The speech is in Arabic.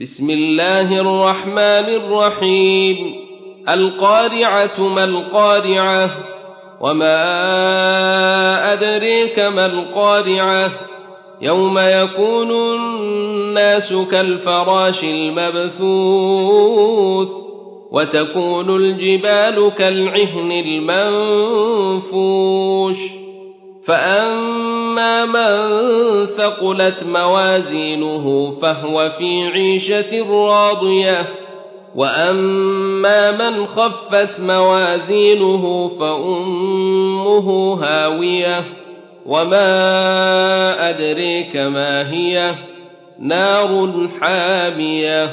بسم الله الرحمن الرحيم. القارعة ما القارعة؟ وما أدريك ما القارعة؟ يوم يكون الناس كالفراش المبثوث وتكون الجبال كالعهن المنفوش. فأما من ثقلت موازينه فهو في عيشة راضية. وأما من خفت موازينه فأمه هاوية. وما أدريك ما هي نار حامية.